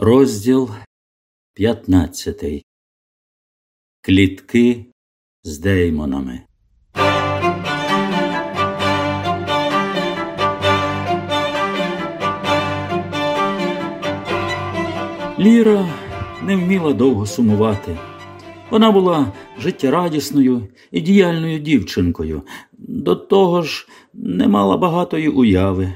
Розділ 15. Клітки з деймонами. Ліра не вміла довго сумувати. Вона була життєрадісною і діяльною дівчинкою, до того ж не мала багатої уяви.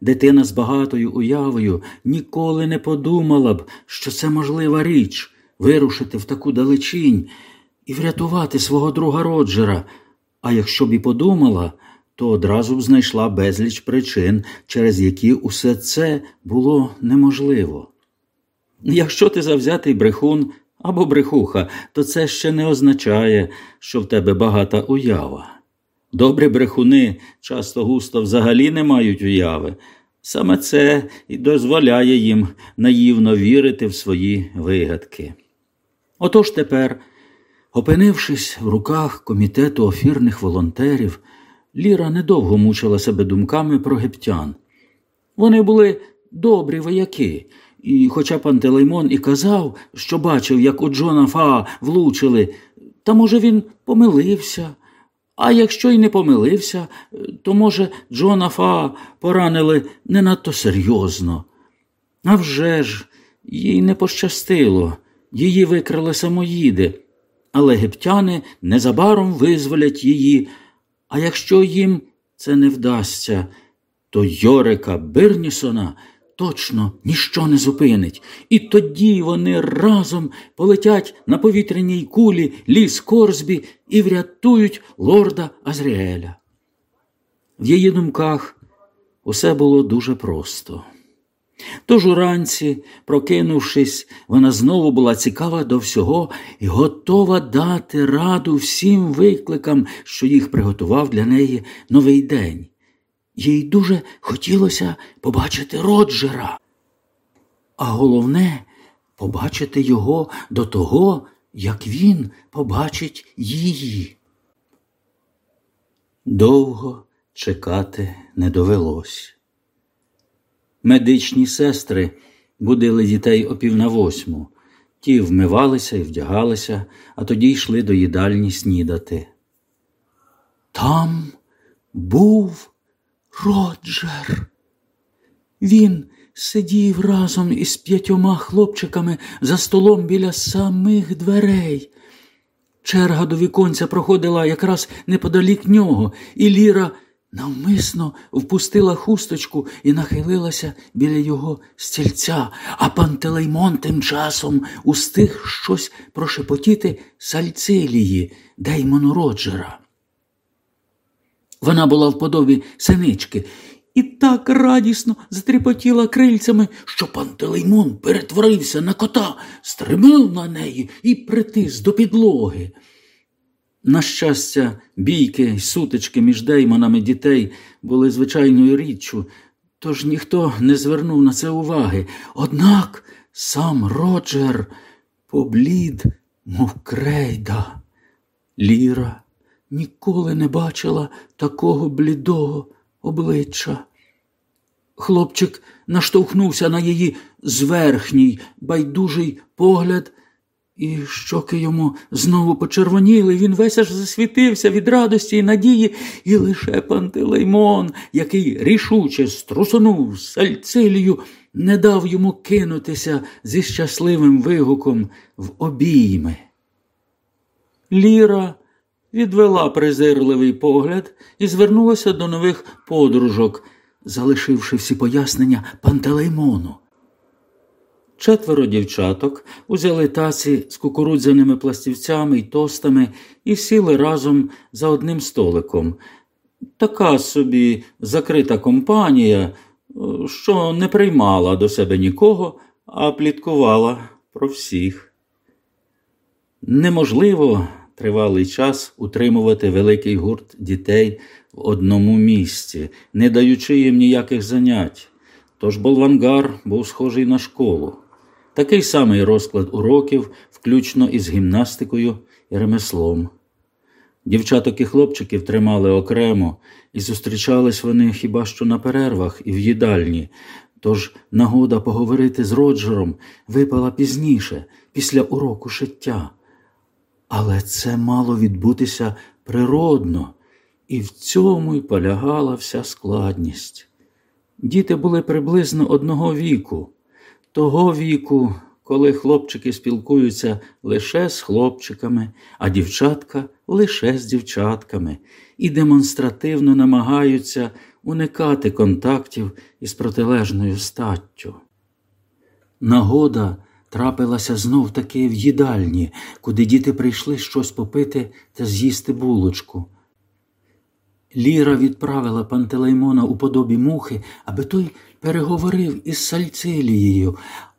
Дитина з багатою уявою ніколи не подумала б, що це можлива річ вирушити в таку далечінь і врятувати свого друга Роджера. А якщо б і подумала, то одразу б знайшла безліч причин, через які усе це було неможливо. Якщо ти завзятий брехун або брехуха, то це ще не означає, що в тебе багата уява. Добрі брехуни часто густо взагалі не мають уяви. Саме це і дозволяє їм наївно вірити в свої вигадки. Отож тепер, опинившись в руках комітету офірних волонтерів, Ліра недовго мучила себе думками про гептян. Вони були добрі вояки, і, хоча Пантелеймон і казав, що бачив, як у Джона Фаа влучили, та, може, він помилився. А якщо й не помилився, то, може, Джона Фа поранили не надто серйозно. А вже ж, їй не пощастило, її викрали самоїди, але єгиптяни незабаром визволять її, а якщо їм це не вдасться, то Йорика Бирнісона точно ніщо не зупинить, і тоді вони разом полетять на повітряній кулі ліс Корсбі і врятують лорда Азріеля. В її думках усе було дуже просто. Тож уранці, прокинувшись, вона знову була цікава до всього і готова дати раду всім викликам, що їх приготував для неї новий день. Їй дуже хотілося побачити Роджера, а головне побачити його до того, як він побачить її. Довго чекати не довелось. Медичні сестри будили дітей о пів на восьму. Ті вмивалися і вдягалися, а тоді йшли до їдальні снідати. Там був Роджер. Він сидів разом із п'ятьома хлопчиками за столом біля самих дверей. Черга до віконця проходила якраз неподалік нього, і Ліра навмисно впустила хусточку і нахилилася біля його стільця, а Пантелеймон тим часом устиг щось прошепотіти Сальцилії, Деймону Роджера. Вона була в подобі синички і так радісно затріпотіла крильцями, що Пантелеймон перетворився на кота, стримив на неї і притис до підлоги. На щастя, бійки й сутички між деймонами дітей були звичайною річчю, тож ніхто не звернув на це уваги. Однак сам Роджер поблід, мов крейда. Ліра ніколи не бачила такого блідого обличчя. Хлопчик наштовхнувся на її зверхній, байдужий погляд, і щоки йому знову почервоніли. Він весь аж засвітився від радості і надії, і лише Пантелеймон, який рішуче струсунув сальцилію, не дав йому кинутися зі щасливим вигуком в обійми. Ліра відвела презирливий погляд і звернулася до нових подружок, залишивши всі пояснення Пантелеймону. Четверо дівчаток узяли таці з кукурудзяними пластівцями й тостами і сіли разом за одним столиком. Така собі закрита компанія, що не приймала до себе нікого, а пліткувала про всіх. Неможливо тривалий час утримувати великий гурт дітей в одному місці, не даючи їм ніяких занять. Тож болвангар був схожий на школу. Такий самий розклад уроків, включно із гімнастикою і ремеслом. Дівчаток і хлопчиків тримали окремо, і зустрічались вони хіба що на перервах і в їдальні, Тож нагода поговорити з Роджером випала пізніше, після уроку шиття. Але це мало відбутися природно, і в цьому й полягала вся складність. Діти були приблизно одного віку, того віку, коли хлопчики спілкуються лише з хлопчиками, а дівчатка лише з дівчатками, і демонстративно намагаються уникати контактів із протилежною статтю. Нагода трапилася знов таки в їдальні, куди діти прийшли щось попити та з'їсти булочку. Ліра відправила Пантелеймона у подобі мухи, аби той переговорив із Сальцилією,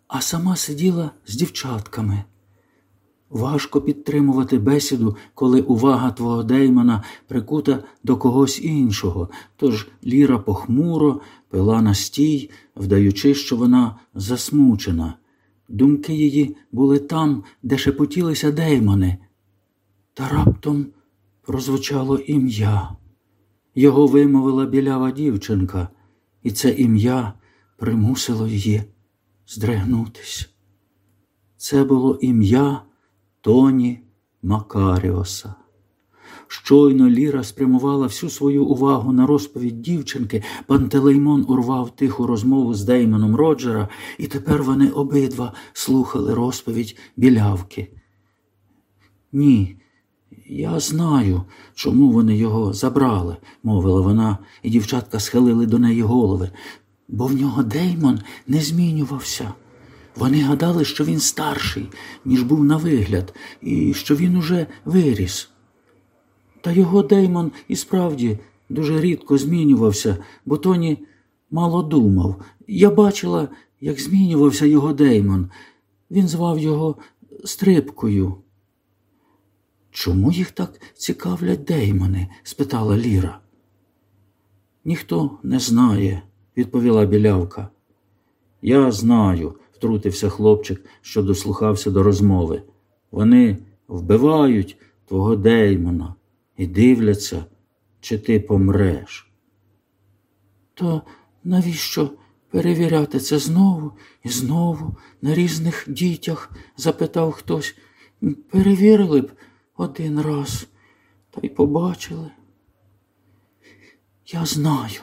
а сама сиділа з дівчатками. Важко підтримувати бесіду, коли увага твого Деймона прикута до когось іншого, тож Ліра похмуро пила на стій, вдаючи, що вона засмучена. Думки її були там, де шепотілися Деймони. Та раптом прозвучало ім'я. Його вимовила білява дівчинка, і це ім'я примусило її здригнутись. Це було ім'я Тоні Макаріоса. Щойно Ліра спрямувала всю свою увагу на розповідь дівчинки, Пантелеймон урвав тиху розмову з Деймоном Роджера, і тепер вони обидва слухали розповідь білявки. Ні, я знаю, чому вони його забрали, мовила вона, і дівчатка схилили до неї голови, бо в нього Деймон не змінювався. Вони гадали, що він старший, ніж був на вигляд, і що він уже виріс. Та його Деймон і справді дуже рідко змінювався, бо Тоні мало думав. Я бачила, як змінювався його Деймон. Він звав його Стрибкою. Чому їх так цікавлять Деймони? спитала Ліра. Ніхто не знає, відповіла білявка. Я знаю, втрутився хлопчик, що дослухався до розмови. Вони вбивають твого Деймона і дивляться, чи ти помреш. То навіщо перевіряти це знову і знову на різних дітях? запитав хтось. Перевірили б один раз та й побачили. Я знаю,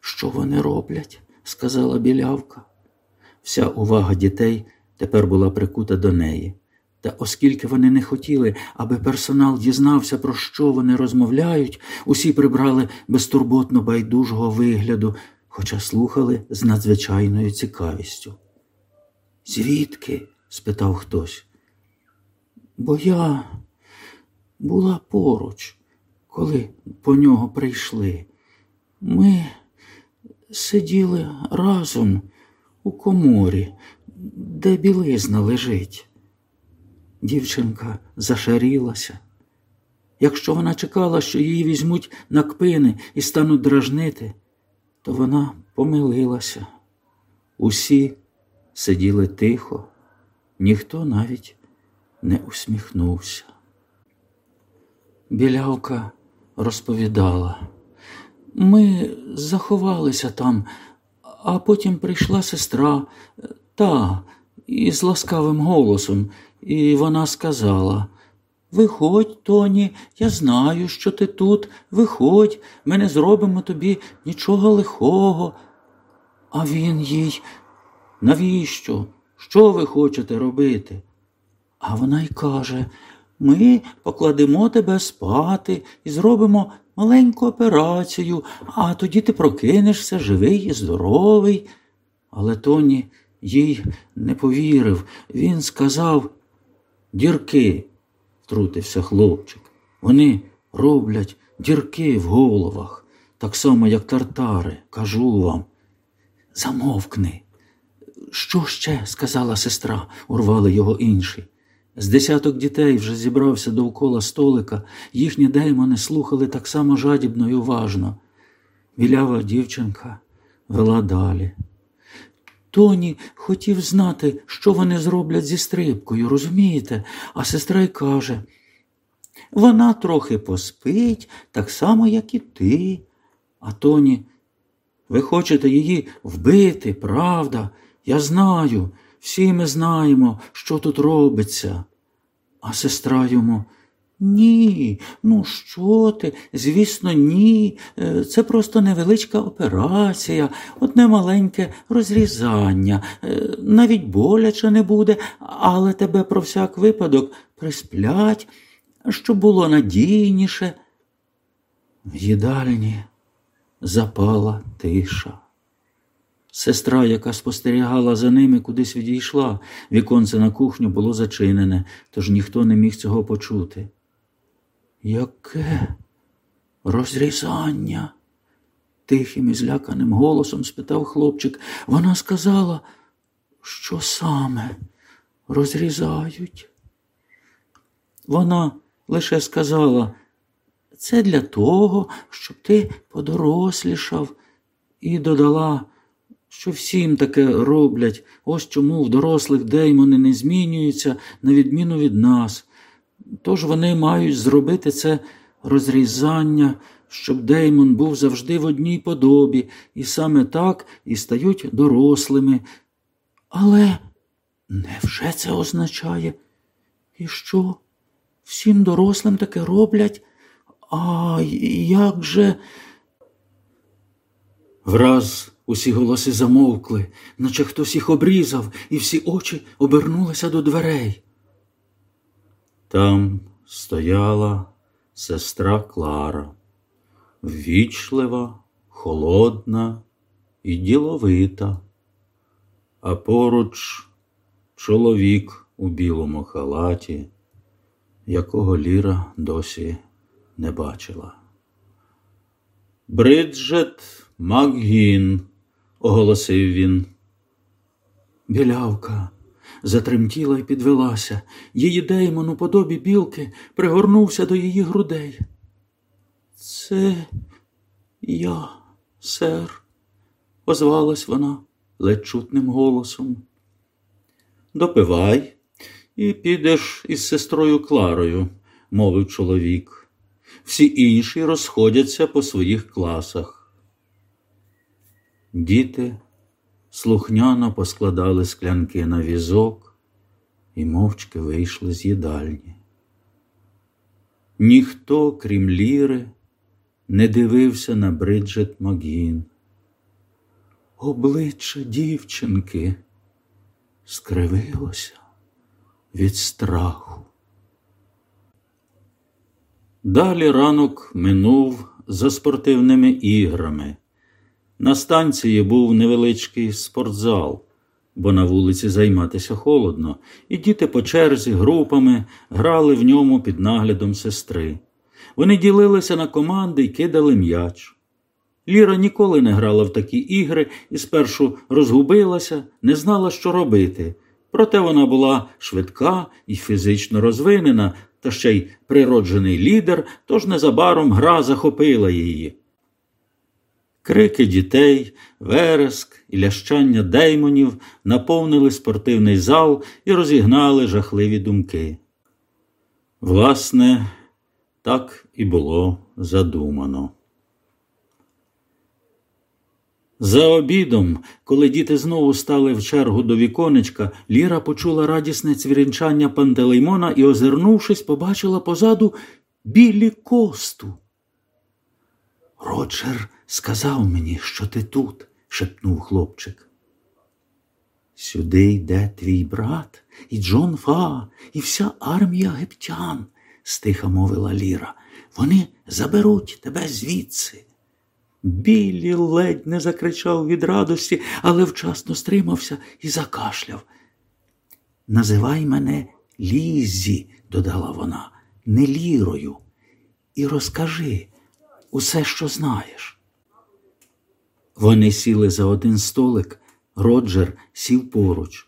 що вони роблять, сказала білявка. Вся увага дітей тепер була прикута до неї. Та оскільки вони не хотіли, аби персонал дізнався, про що вони розмовляють, усі прибрали безтурботно байдужого вигляду, хоча слухали з надзвичайною цікавістю. Звідки? спитав хтось. Бо я була поруч, коли по нього прийшли. Ми сиділи разом у коморі, де білизна лежить. Дівчинка зашарілася. Якщо вона чекала, що її візьмуть на кпини і стануть дражнити, то вона помилилася. Усі сиділи тихо, ніхто навіть не усміхнувся. Білявка розповідала. Ми заховалися там, а потім прийшла сестра та із ласкавим голосом, і вона сказала Виходь, Тоні, я знаю, що ти тут. Виходь, ми не зробимо тобі нічого лихого. А він їй, навіщо? Що ви хочете робити? А вона й каже ми покладемо тебе спати і зробимо маленьку операцію, а тоді ти прокинешся живий і здоровий. Але Тоні їй не повірив. Він сказав дірки, втрутився хлопчик. Вони роблять дірки в головах, так само, як тартари, кажу вам. Замовкни. Що ще? сказала сестра, урвали його інші. З десяток дітей вже зібрався довкола столика, їхні деймони слухали так само жадібно і уважно. Білява дівчинка вела далі. Тоні хотів знати, що вони зроблять зі стрибкою, розумієте? А сестра й каже вона трохи поспить, так само, як і ти. А Тоні Ви хочете її вбити, правда? Я знаю, всі ми знаємо, що тут робиться. А сестра йому ні, ну що ти? Звісно, ні. Е, це просто невеличка операція, одне маленьке розрізання. Е, навіть боляче не буде, але тебе про всяк випадок присплять, щоб було надійніше. В їдальні запала тиша. Сестра, яка спостерігала за ними, кудись відійшла. Віконце на кухню було зачинене, тож ніхто не міг цього почути. Яке розрізання? тихим і зляканим голосом спитав хлопчик. Вона сказала, що саме розрізають. Вона лише сказала, це для того, щоб ти подорослішав, і додала, що всім таке роблять, ось чому в дорослих деймони не змінюються, на відміну від нас. Тож вони мають зробити це розрізання, щоб Деймон був завжди в одній подобі, і саме так і стають дорослими. Але невже це означає? І що? Всім дорослим таке роблять? А як же? Враз усі голоси замовкли, наче хтось їх обрізав, і всі очі обернулися до дверей. Там стояла сестра Клара, ввічлива, холодна і діловита, а поруч чоловік у білому халаті, якого Ліра досі не бачила. Бриджет Макгін, оголосив він. Білявка затремтіла і підвелася. Її деймон у подобі білки пригорнувся до її грудей. Це я, сер, озвалась вона ледь чутним голосом. Допивай і підеш із сестрою Кларою, мовив чоловік. Всі інші розходяться по своїх класах. Діти слухняно поскладали склянки на візок і мовчки вийшли з їдальні. Ніхто, крім Ліри, не дивився на Бриджет Магін. Обличчя дівчинки скривилося від страху. Далі ранок минув за спортивними іграми. На станції був невеличкий спортзал, бо на вулиці займатися холодно, і діти по черзі групами грали в ньому під наглядом сестри. Вони ділилися на команди і кидали м'яч. Ліра ніколи не грала в такі ігри і спершу розгубилася, не знала, що робити. Проте вона була швидка і фізично розвинена, та ще й природжений лідер, тож незабаром гра захопила її. Крики дітей, вереск і лящання деймонів наповнили спортивний зал і розігнали жахливі думки. Власне, так і було задумано. За обідом, коли діти знову стали в чергу до віконечка, Ліра почула радісне цвірінчання пантелеймона і, озирнувшись, побачила позаду білі косту. Роджер сказав мені, що ти тут, шепнув хлопчик. Сюди йде твій брат і Джон Фа, і вся армія гептян, стиха мовила Ліра. Вони заберуть тебе звідси. Білі ледь не закричав від радості, але вчасно стримався і закашляв. Називай мене Лізі, додала вона, не лірою, і розкажи усе, що знаєш. Вони сіли за один столик, Роджер сів поруч.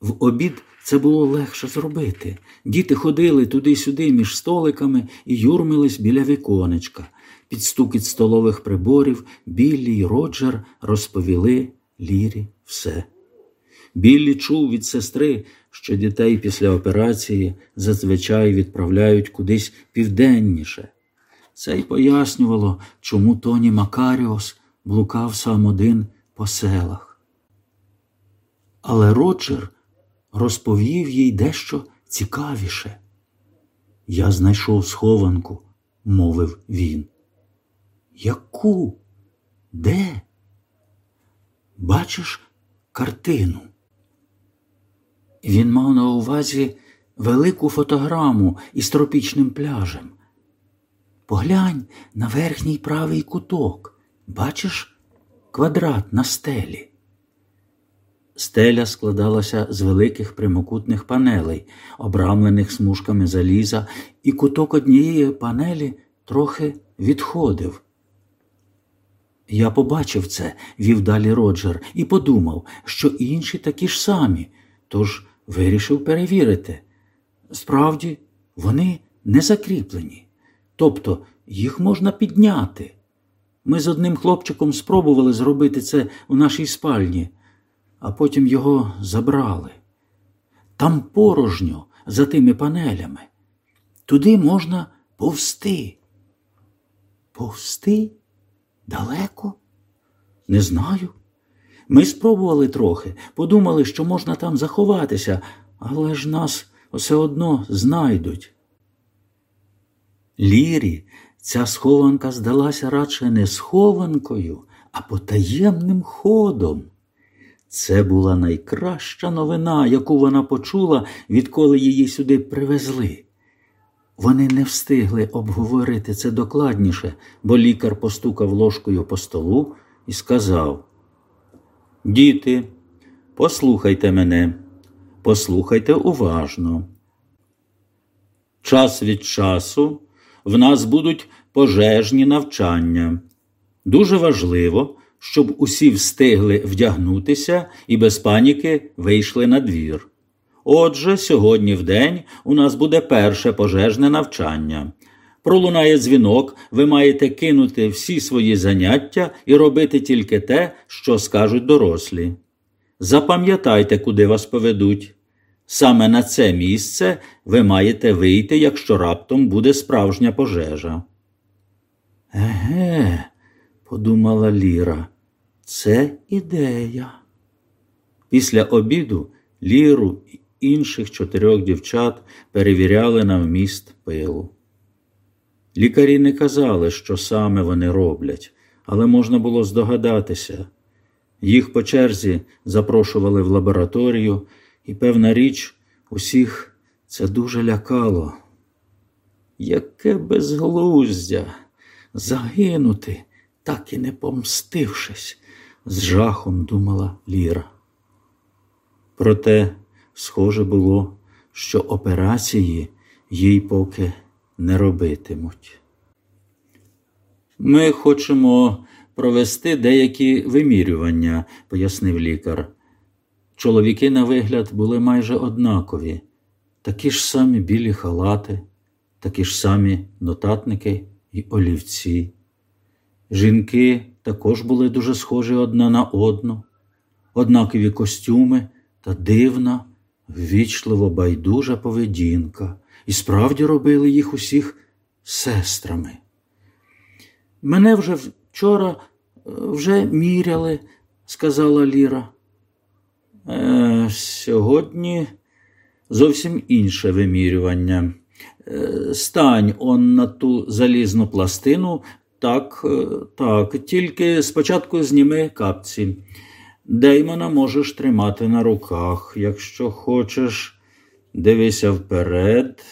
В обід це було легше зробити. Діти ходили туди-сюди між столиками і юрмились біля віконечка. Під стукіт столових приборів Біллі й Роджер розповіли Лірі все. Біллі чув від сестри, що дітей після операції зазвичай відправляють кудись південніше. Це й пояснювало, чому Тоні Макаріос блукав сам один по селах. Але Роджер розповів їй дещо цікавіше. Я знайшов схованку, мовив він. Яку? Де? Бачиш картину? Він мав на увазі велику фотограму із тропічним пляжем. Поглянь на верхній правий куток. Бачиш квадрат на стелі. Стеля складалася з великих прямокутних панелей, обрамлених смужками заліза, і куток однієї панелі трохи відходив. Я побачив це, вів далі Роджер, і подумав, що інші такі ж самі, тож вирішив перевірити. Справді, вони не закріплені, тобто їх можна підняти. Ми з одним хлопчиком спробували зробити це у нашій спальні, а потім його забрали. Там порожньо за тими панелями. Туди можна повсти. Повсти? Далеко? Не знаю. Ми спробували трохи, подумали, що можна там заховатися, але ж нас все одно знайдуть. Лірі ця схованка здалася радше не схованкою, а потаємним ходом. Це була найкраща новина, яку вона почула, відколи її сюди привезли. Вони не встигли обговорити це докладніше, бо лікар постукав ложкою по столу і сказав: Діти, послухайте мене, послухайте уважно. Час від часу в нас будуть пожежні навчання. Дуже важливо, щоб усі встигли вдягнутися і без паніки вийшли на двір. Отже, сьогодні в день у нас буде перше пожежне навчання. Пролунає дзвінок, ви маєте кинути всі свої заняття і робити тільки те, що скажуть дорослі. Запам'ятайте, куди вас поведуть. Саме на це місце ви маєте вийти, якщо раптом буде справжня пожежа. Еге, подумала Ліра, це ідея. Після обіду Ліру і інших чотирьох дівчат перевіряли на вміст пилу. Лікарі не казали, що саме вони роблять, але можна було здогадатися. Їх по черзі запрошували в лабораторію, і, певна річ, усіх це дуже лякало. Яке безглуздя загинути, так і не помстившись, з жахом думала Ліра. Проте, схоже було, що операції їй поки не робитимуть. Ми хочемо провести деякі вимірювання, пояснив лікар. Чоловіки, на вигляд, були майже однакові, такі ж самі білі халати, такі ж самі нотатники і олівці. Жінки також були дуже схожі одна на одну, однакові костюми та дивна, ввічливо байдужа поведінка, і справді робили їх усіх сестрами. Мене вже вчора е, вже міряли, сказала Ліра. Е, Сьогодні зовсім інше вимірювання. Е, Стань он на ту залізну пластину, так, е, так, тільки спочатку зніми капці. Деймона можеш тримати на руках, якщо хочеш. Дивися вперед.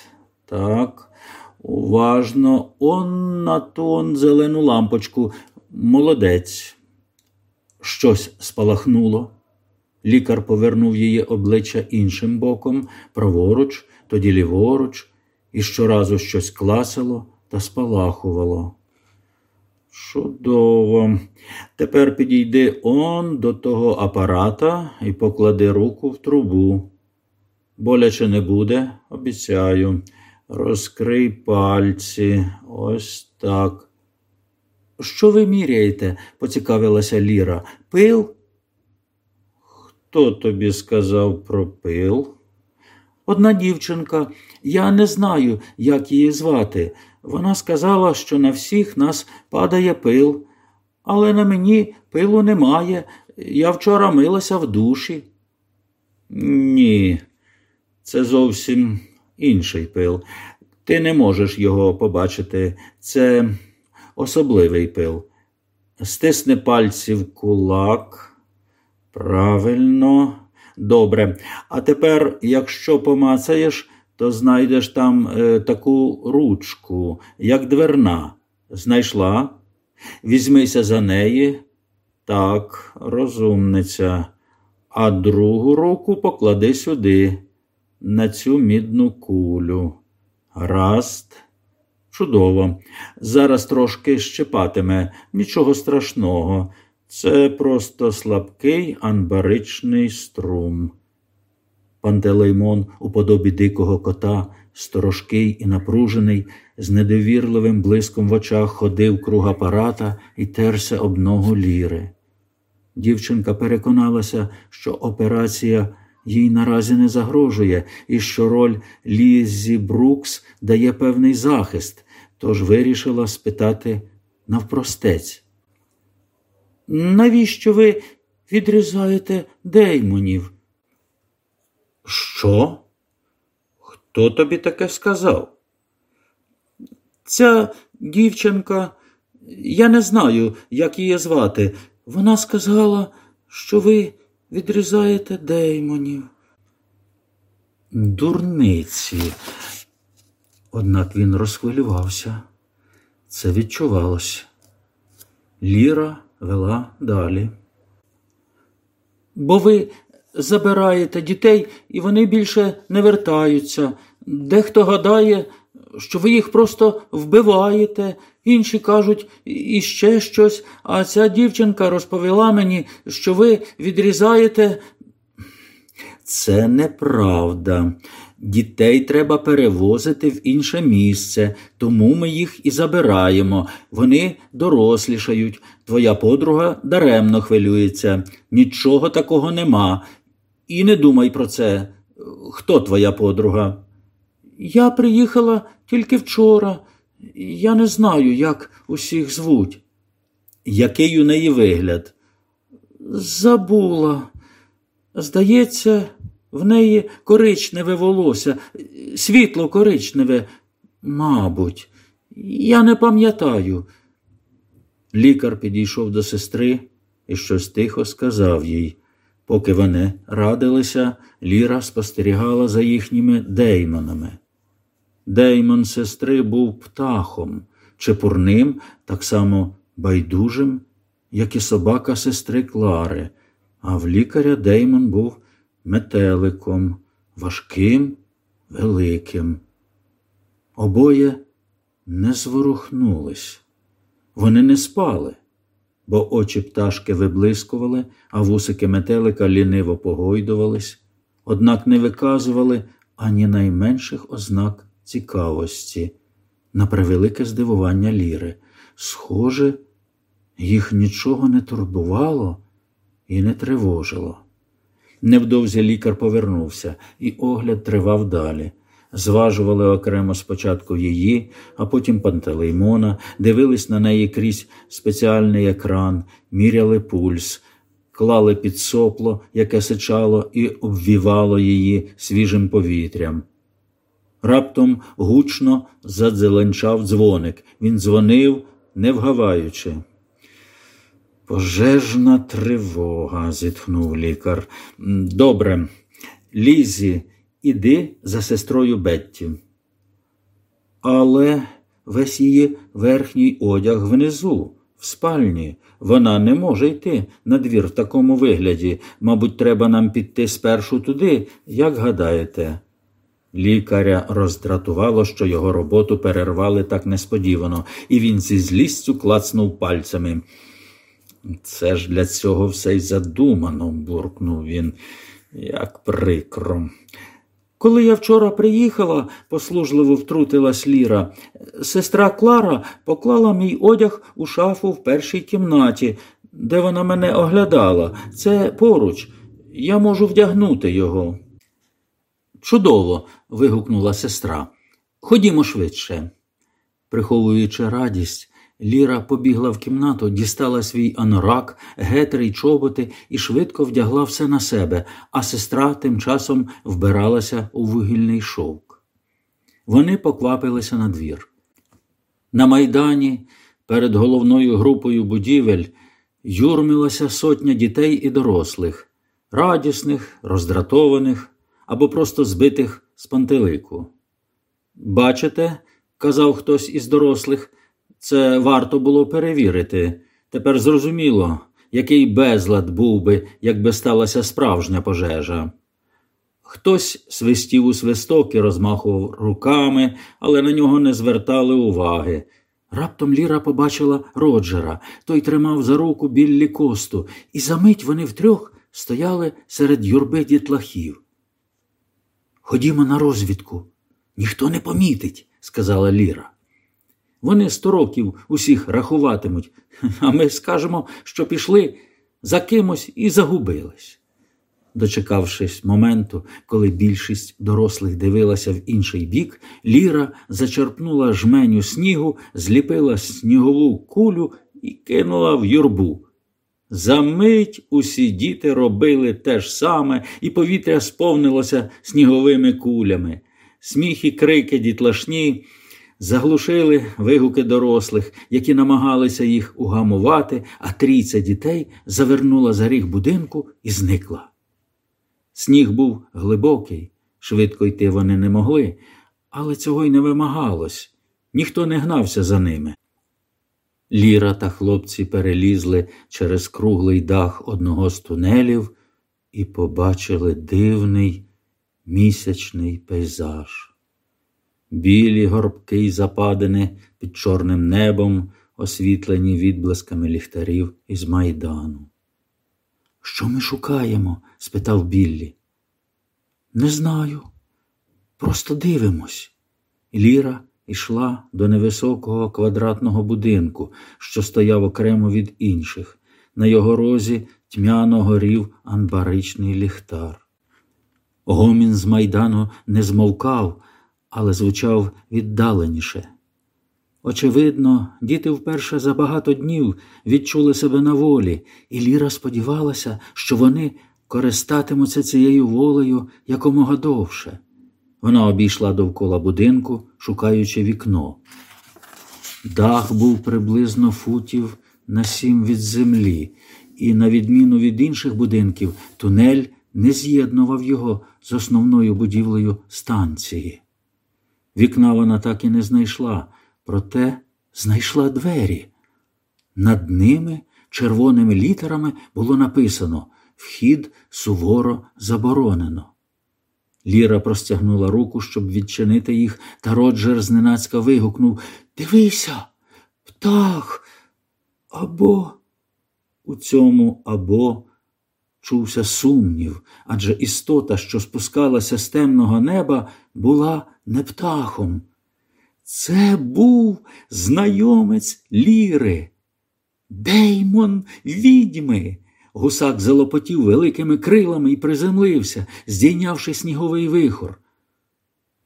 Так. Уважно он на ту зелену лампочку. Молодець. Щось спалахнуло. Лікар повернув її обличчя іншим боком, праворуч, тоді ліворуч, і щоразу щось класило та спалахувало. Чудово. Тепер підійди он до того апарата і поклади руку в трубу. Боляче не буде, обіцяю. Розкрий пальці. Ось так. Що ви міряєте? поцікавилася Ліра. Пил? Хто тобі сказав про пил? Одна дівчинка, я не знаю, як її звати. Вона сказала, що на всіх нас падає пил, Але на мені пилу немає. Я вчора милася в душі. Ні, це зовсім інший пил. Ти не можеш його побачити. Це особливий пил. Стисни пальці в кулак. Правильно, добре. А тепер, якщо помацаєш, то знайдеш там е, таку ручку, як дверна. Знайшла? Візьмися за неї. Так, розумниця. А другу руку поклади сюди, на цю мідну кулю. Гаразд. Чудово. Зараз трошки щепатиме, нічого страшного. Це просто слабкий анбаричний струм. Пантелеймон у подобі дикого кота, сторожкий і напружений, з недовірливим блиском в очах ходив круг апарата і терся об ногу ліри. Дівчинка переконалася, що операція їй наразі не загрожує і що роль Лізі Брукс дає певний захист, тож вирішила спитати навпростець. Навіщо ви відрізаєте деймонів? Що? Хто тобі таке сказав? Ця дівчинка, я не знаю, як її звати. Вона сказала, що ви відрізаєте деймонів. Дурниці. Однак він розхвилювався. Це відчувалося. Ліра вела далі. Бо ви забираєте дітей, і вони більше не вертаються. Дехто гадає, що ви їх просто вбиваєте, інші кажуть іще щось, а ця дівчинка розповіла мені, що ви відрізаєте. Це неправда. Дітей треба перевозити в інше місце, тому ми їх і забираємо. Вони дорослішають. Твоя подруга даремно хвилюється. Нічого такого нема. І не думай про це. Хто твоя подруга? Я приїхала тільки вчора. Я не знаю, як усіх звуть. Який у неї вигляд? Забула. Здається, в неї коричневе волосся, світло коричневе, мабуть, я не пам'ятаю. Лікар підійшов до сестри і щось тихо сказав їй. Поки вони радилися, Ліра спостерігала за їхніми деймонами. Деймон сестри був птахом, чепурним, так само байдужим, як і собака сестри Клари, а в лікаря Деймон був метеликом, важким, великим. Обоє не зворухнулись, вони не спали, бо очі пташки виблискували, а вусики метелика ліниво погойдувались, однак не виказували ані найменших ознак цікавості, на превелике здивування Ліри. Схоже, їх нічого не турбувало і не тривожило. Невдовзі лікар повернувся, і огляд тривав далі. Зважували окремо спочатку її, а потім пантелеймона, дивились на неї крізь спеціальний екран, міряли пульс, клали під сопло, яке сичало, і обвівало її свіжим повітрям. Раптом гучно задзеленчав дзвоник. Він дзвонив, не вгаваючи. Пожежна тривога, зітхнув лікар. Добре, Лізі, іди за сестрою Бетті. Але весь її верхній одяг внизу, в спальні. Вона не може йти на двір в такому вигляді. Мабуть, треба нам піти спершу туди, як гадаєте. Лікаря роздратувало, що його роботу перервали так несподівано, і він зі злістю клацнув пальцями. Це ж для цього все й задумано, буркнув він, як прикро. Коли я вчора приїхала, послужливо втрутилась Ліра, сестра Клара поклала мій одяг у шафу в першій кімнаті, де вона мене оглядала. Це поруч. Я можу вдягнути його. Чудово. вигукнула сестра. Ходімо швидше. Приховуючи радість, Ліра побігла в кімнату, дістала свій анорак, гетри й чоботи і швидко вдягла все на себе, а сестра тим часом вбиралася у вугільний шовк. Вони поквапилися на двір. На майдані перед головною групою будівель юрмилася сотня дітей і дорослих, радісних, роздратованих або просто збитих з пантелику. Бачите, казав хтось із дорослих, це варто було перевірити. Тепер зрозуміло, який безлад був би, якби сталася справжня пожежа. Хтось свистів у свисток і розмахував руками, але на нього не звертали уваги. Раптом Ліра побачила Роджера, той тримав за руку біллі косту, і за мить вони втрьох стояли серед юрби дітлахів. Ходімо на розвідку, ніхто не помітить, сказала Ліра. Вони сто років усіх рахуватимуть, а ми скажемо, що пішли за кимось і загубились. Дочекавшись моменту, коли більшість дорослих дивилася в інший бік, Ліра зачерпнула жменю снігу, зліпила снігову кулю і кинула в юрбу. Замить усі діти робили те ж саме, і повітря сповнилося сніговими кулями. Сміх і крики дітлашні заглушили вигуки дорослих, які намагалися їх угамувати, а трійця дітей завернула за ріг будинку і зникла. Сніг був глибокий, швидко йти вони не могли, але цього й не вимагалось, ніхто не гнався за ними. Ліра та хлопці перелізли через круглий дах одного з тунелів і побачили дивний місячний пейзаж. Білі горбки й западини під чорним небом, освітлені відблисками ліхтарів із майдану. Що ми шукаємо? спитав Біллі. Не знаю. Просто дивимось. Ліра йшла до невисокого квадратного будинку, що стояв окремо від інших. На його розі тьмяно горів анбаричний ліхтар. Гомін з майдану не змовкав, але звучав віддаленіше. Очевидно, діти вперше за багато днів відчули себе на волі, і Ліра сподівалася, що вони користатимуться цією волею якомога довше. Вона обійшла довкола будинку, шукаючи вікно. Дах був приблизно футів на сім від землі, і, на відміну від інших будинків, тунель не з'єднував його з основною будівлею станції. Вікна вона так і не знайшла, проте знайшла двері. Над ними червоними літерами було написано Вхід суворо заборонено. Ліра простягнула руку, щоб відчинити їх, та Роджер зненацька вигукнув Дивися, птах. Або у цьому або чувся сумнів, адже істота, що спускалася з темного неба, була не птахом. Це був знайомець Ліри. Деймон відьми. Гусак залопотів великими крилами і приземлився, здійнявши сніговий вихор.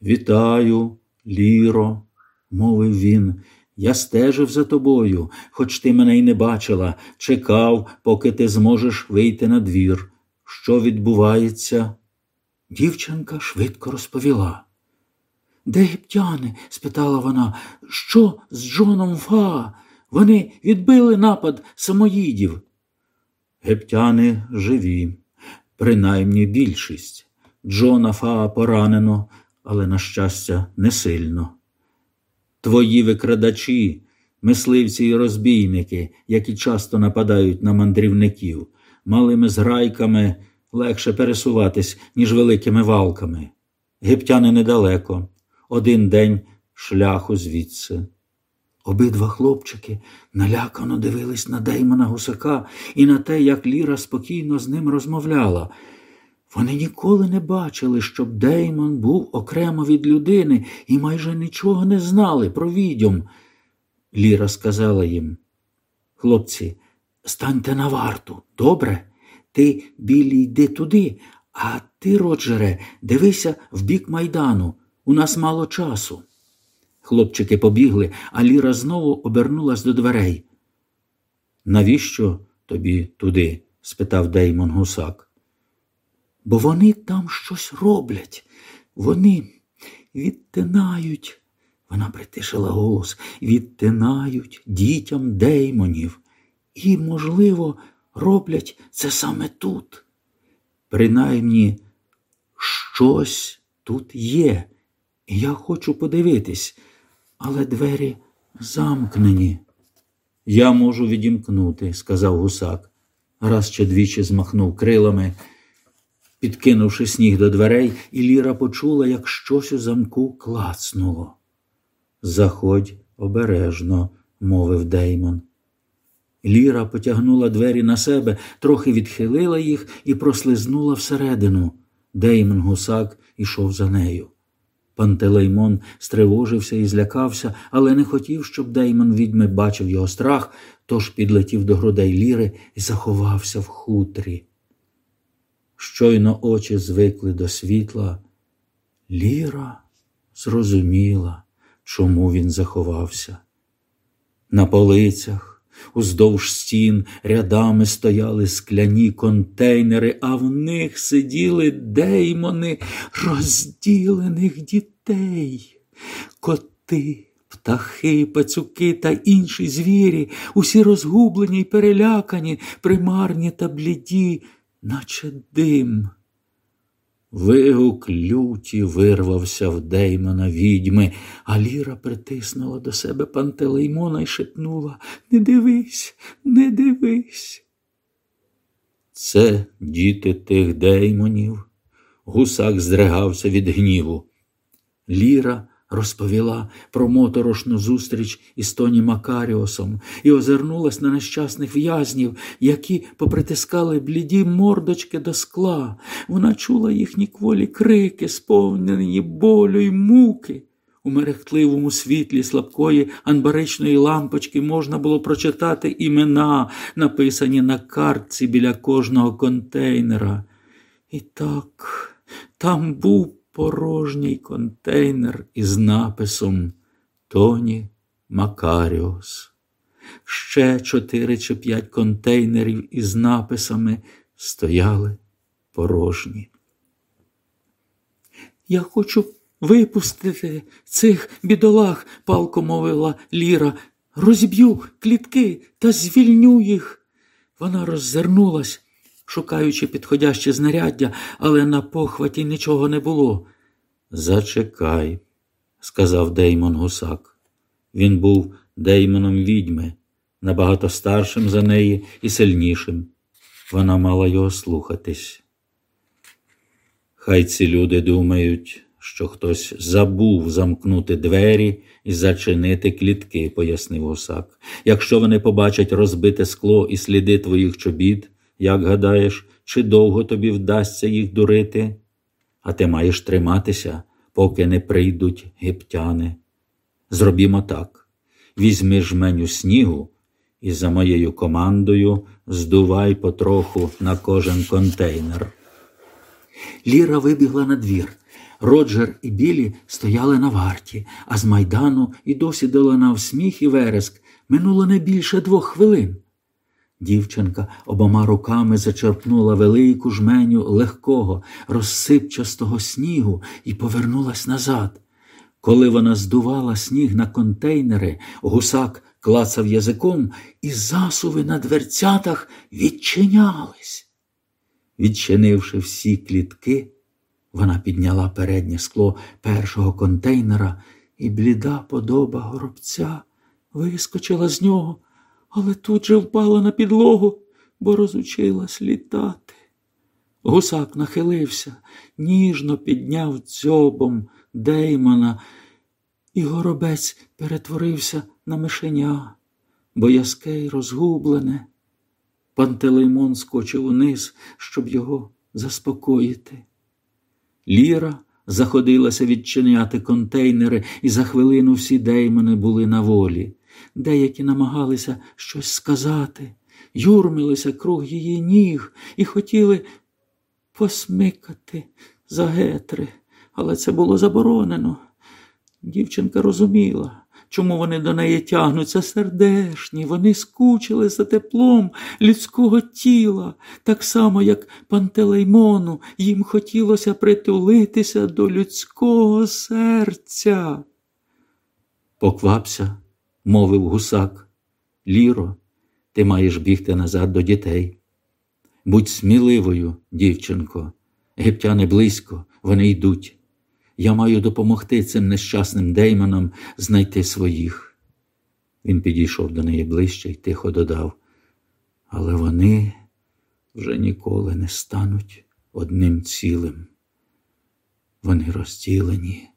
Вітаю, Ліро, мовив він. Я стежив за тобою, хоч ти мене й не бачила, чекав, поки ти зможеш вийти на двір. Що відбувається? Дівчинка швидко розповіла. Де єптяни? спитала вона. Що з Джоном Фа? Вони відбили напад самоїдів. Гептяни живі, принаймні більшість. Джона Фаа поранено, але, на щастя, не сильно. Твої викрадачі, мисливці і розбійники, які часто нападають на мандрівників, малими зграйками легше пересуватись, ніж великими валками. Гептяни недалеко, один день шляху звідси. Обидва хлопчики налякано дивились на Деймона гусака і на те, як Ліра спокійно з ним розмовляла. Вони ніколи не бачили, щоб Деймон був окремо від людини і майже нічого не знали про відьом. Ліра сказала їм, хлопці, станьте на варту, добре? Ти, білі, йди туди, а ти, Роджере, дивися в бік майдану. У нас мало часу. Хлопчики побігли, а Ліра знову обернулась до дверей. Навіщо тобі туди? спитав Деймон гусак. Бо вони там щось роблять. Вони відтинають, вона притишила голос, відтинають дітям деймонів і, можливо, роблять це саме тут. Принаймні, щось тут є, я хочу подивитись, але двері замкнені. Я можу відімкнути, сказав гусак. Раз чи двічі змахнув крилами, підкинувши сніг до дверей, і Ліра почула, як щось у замку клацнуло. Заходь обережно, мовив Деймон. Ліра потягнула двері на себе, трохи відхилила їх і прослизнула всередину. Деймон гусак ішов за нею. Пантелеймон стривожився і злякався, але не хотів, щоб Деймон відьми бачив його страх, тож підлетів до грудей Ліри і заховався в хутрі. Щойно очі звикли до світла. Ліра зрозуміла, чому він заховався. На полицях. Уздовж стін рядами стояли скляні контейнери, а в них сиділи деймони розділених дітей, коти, птахи, пацюки та інші звірі, усі розгублені й перелякані, примарні та бліді, наче дим. Вигук люті вирвався в Деймона відьми, а Ліра притиснула до себе пантелеймона і шепнула Не дивись, не дивись. Це діти тих деймонів. Гусак здригався від гніву. Ліра розповіла про моторошну зустріч із Тоні Макаріосом і озирнулась на нещасних в'язнів, які попритискали бліді мордочки до скла. Вона чула їхні кволі крики, сповнені болю й муки. У мерехтливому світлі слабкої анбаричної лампочки можна було прочитати імена, написані на картці біля кожного контейнера. І так, там був порожній контейнер із написом Тоні Макаріус. Ще чотири чи п'ять контейнерів із написами стояли порожні. Я хочу випустити цих бідолах, палко мовила Ліра, розіб'ю клітки та звільню їх. Вона роззирнулась шукаючи підходяще знаряддя, але на похваті нічого не було. Зачекай, сказав Деймон гусак. Він був Деймоном відьми, набагато старшим за неї і сильнішим. Вона мала його слухатись. Хай ці люди думають, що хтось забув замкнути двері і зачинити клітки, пояснив гусак. Якщо вони побачать розбите скло і сліди твоїх чобіт, як гадаєш, чи довго тобі вдасться їх дурити? А ти маєш триматися, поки не прийдуть гептяни. Зробімо так: візьми жменю снігу і за моєю командою здувай потроху на кожен контейнер. Ліра вибігла на двір. Роджер і Білі стояли на варті, а з майдану і досі долинав сміх і вереск. Минуло не більше двох хвилин. Дівчинка обома руками зачерпнула велику жменю легкого, розсипчастого снігу і повернулась назад. Коли вона здувала сніг на контейнери, гусак клацав язиком, і засуви на дверцятах відчинялись. Відчинивши всі клітки, вона підняла переднє скло першого контейнера, і бліда подоба горобця вискочила з нього але тут же впала на підлогу, бо розучилась літати. Гусак нахилився, ніжно підняв дзьобом Деймона, і горобець перетворився на мишеня, боязке й розгублене. Пантелеймон скочив униз, щоб його заспокоїти. Ліра заходилася відчиняти контейнери, і за хвилину всі деймони були на волі. Деякі намагалися щось сказати, юрмилися круг її ніг і хотіли посмикати за гетри, але це було заборонено. Дівчинка розуміла, чому вони до неї тягнуться сердешні, вони скучили за теплом людського тіла, так само, як Пантелеймону, їм хотілося притулитися до людського серця. Поквапся, мовив гусак. Ліро, ти маєш бігти назад до дітей. Будь сміливою, дівчинко, єгиптяни близько, вони йдуть. Я маю допомогти цим нещасним деймонам знайти своїх. Він підійшов до неї ближче і тихо додав, але вони вже ніколи не стануть одним цілим. Вони розділені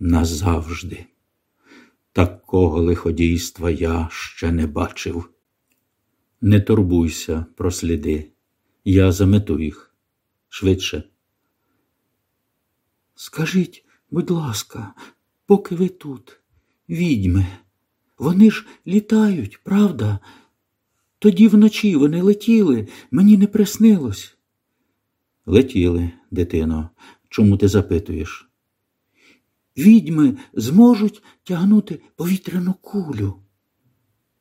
назавжди. Такого лиходійства я ще не бачив. Не турбуйся про сліди, я замету їх швидше. Скажіть, будь ласка, поки ви тут, відьми, вони ж літають, правда? Тоді вночі вони летіли, мені не приснилось. Летіли, дитино, чому ти запитуєш? Відьми зможуть тягнути повітряну кулю.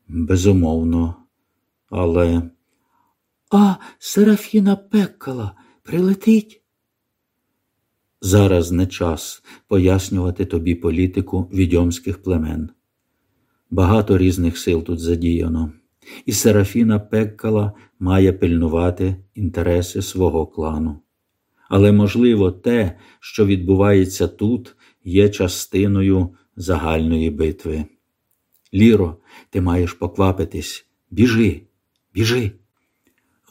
Безумовно, але. А Серафіна Пеккала прилетить? Зараз не час пояснювати тобі політику відьомських племен. Багато різних сил тут задіяно, і Серафіна Пеккала має пильнувати інтереси свого клану. Але, можливо, те, що відбувається тут, є частиною загальної битви. Ліро, ти маєш поквапитись, біжи, біжи.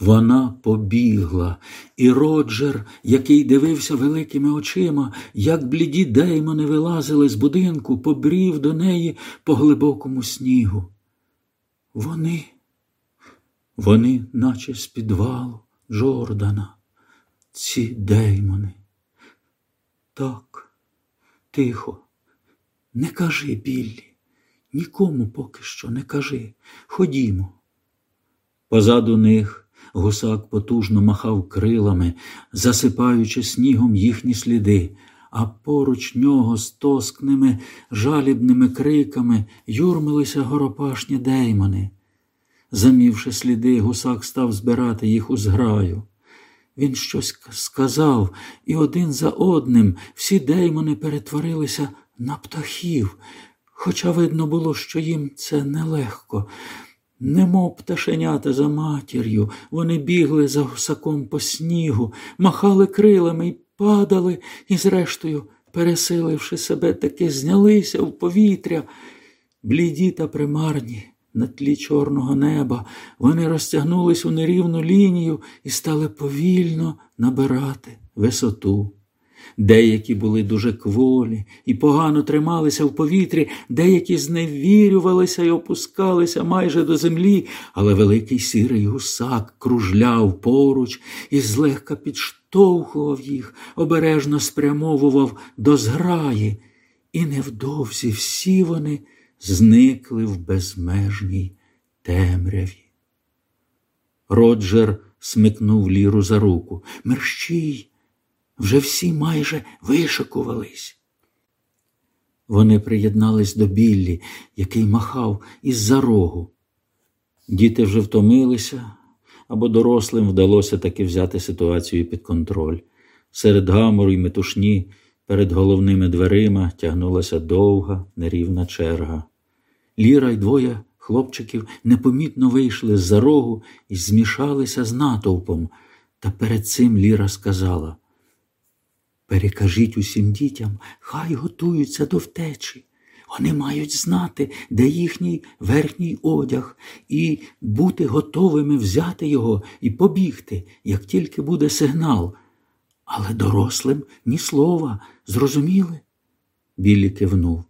Вона побігла, і Роджер, який дивився великими очима, як бліді деймони вилазили з будинку, побрів до неї по глибокому снігу. Вони, вони, наче з підвалу Джордана, ці деймони. Так, тихо, не кажи, Біллі, нікому поки що не кажи. Ходімо. Позаду них. Гусак потужно махав крилами, засипаючи снігом їхні сліди, а поруч нього з тоскними, жалібними криками юрмилися горопашні деймони. Замівши сліди, гусак став збирати їх у зграю. Він щось сказав, і один за одним всі деймони перетворилися на птахів, хоча видно було, що їм це нелегко. Немов пташенята за матір'ю, вони бігли за гусаком по снігу, махали крилами й падали, і, зрештою, пересиливши себе, таки знялися в повітря. Бліді та примарні на тлі чорного неба, вони розтягнулись у нерівну лінію і стали повільно набирати висоту. Деякі були дуже кволі і погано трималися в повітрі, деякі зневірювалися і опускалися майже до землі, але великий сірий гусак кружляв поруч і злегка підштовхував їх, обережно спрямовував до зграї, і невдовзі всі вони зникли в безмежній темряві. Роджер смикнув ліру за руку. Мерщій! вже всі майже вишикувались. Вони приєднались до Біллі, який махав із-за рогу. Діти вже втомилися, або дорослим вдалося таки взяти ситуацію під контроль. Серед гамору й метушні перед головними дверима тягнулася довга нерівна черга. Ліра й двоє хлопчиків непомітно вийшли з-за рогу і змішалися з натовпом. Та перед цим Ліра сказала Перекажіть усім дітям, хай готуються до втечі. Вони мають знати, де їхній верхній одяг, і бути готовими взяти його і побігти, як тільки буде сигнал. Але дорослим ні слова, зрозуміли? Біллі кивнув.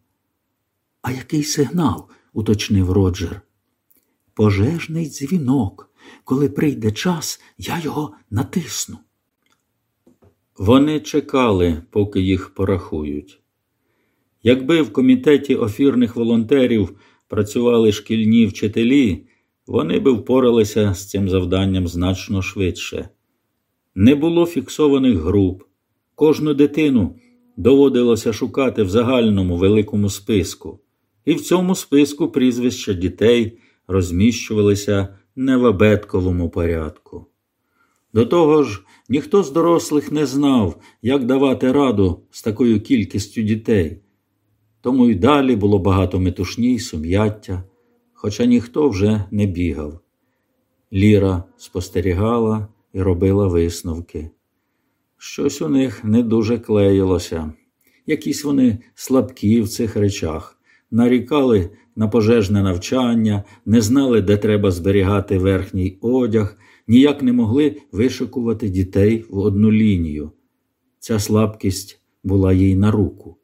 А який сигнал? уточнив Роджер. Пожежний дзвінок. Коли прийде час, я його натисну. Вони чекали, поки їх порахують. Якби в комітеті офірних волонтерів працювали шкільні вчителі, вони би впоралися з цим завданням значно швидше. Не було фіксованих груп. Кожну дитину доводилося шукати в загальному великому списку, і в цьому списку прізвища дітей розміщувалися не в абетковому порядку. До того ж, ніхто з дорослих не знав, як давати раду з такою кількістю дітей. Тому й далі було багато метушні й сум'яття, хоча ніхто вже не бігав. Ліра спостерігала і робила висновки. Щось у них не дуже клеїлося, якісь вони слабкі в цих речах, нарікали на пожежне навчання, не знали, де треба зберігати верхній одяг, ніяк не могли вишикувати дітей в одну лінію. Ця слабкість була їй на руку.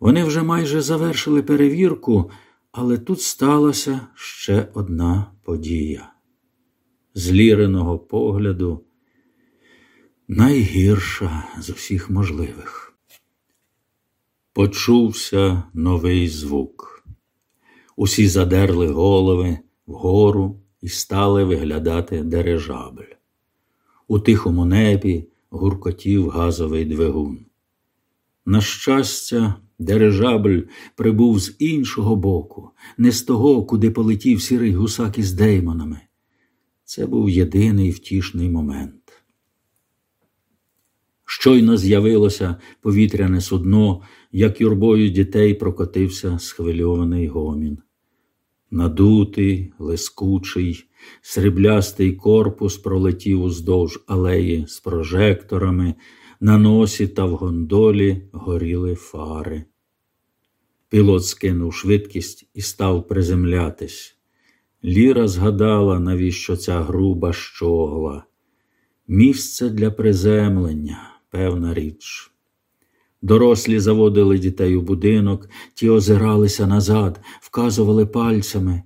Вони вже майже завершили перевірку, але тут сталася ще одна подія. З ліриного погляду найгірша з усіх можливих. Почувся новий звук. Усі задерли голови вгору і стали виглядати дирижабль. У тихому небі гуркотів газовий двигун. На щастя, дирижабль прибув з іншого боку, не з того, куди полетів сірий гусак із деймонами. Це був єдиний втішний момент. Щойно з'явилося повітряне судно, як юрбою дітей прокотився схвильований гомін. Надутий, лискучий, сріблястий корпус пролетів уздовж алеї з прожекторами, на носі та в гондолі горіли фари. Пілот скинув швидкість і став приземлятись. Ліра згадала, навіщо ця груба щогла. Місце для приземлення, певна річ. Дорослі заводили дітей у будинок, ті озиралися назад, вказували пальцями.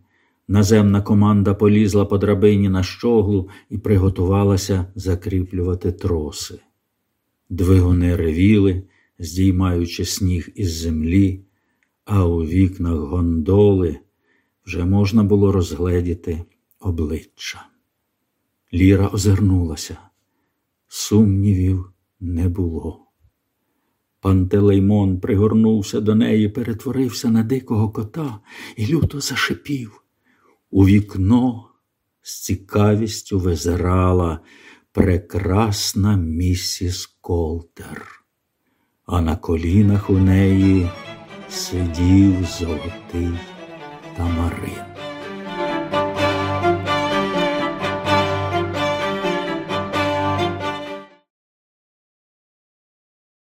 Наземна команда полізла по драбині на щоглу і приготувалася закріплювати троси. Двигуни ревіли, здіймаючи сніг із землі, а у вікнах гондоли вже можна було розгледіти обличчя. Ліра озирнулася. Сумнівів не було. Пантелеймон пригорнувся до неї, перетворився на дикого кота і люто зашипів. У вікно з цікавістю визирала прекрасна місіс Колтер, а на колінах у неї сидів золотий тамарин.